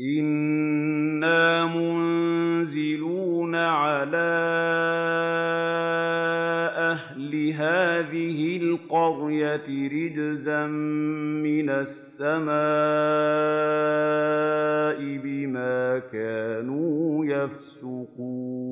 إِنَّا مُنزِلُونَ عَلَىٰ أَهْلِ هَٰذِهِ الْقَرْيَةِ رِجْزًا مِّنَ السَّمَاءِ بِمَا كَانُوا يَفْسُقُونَ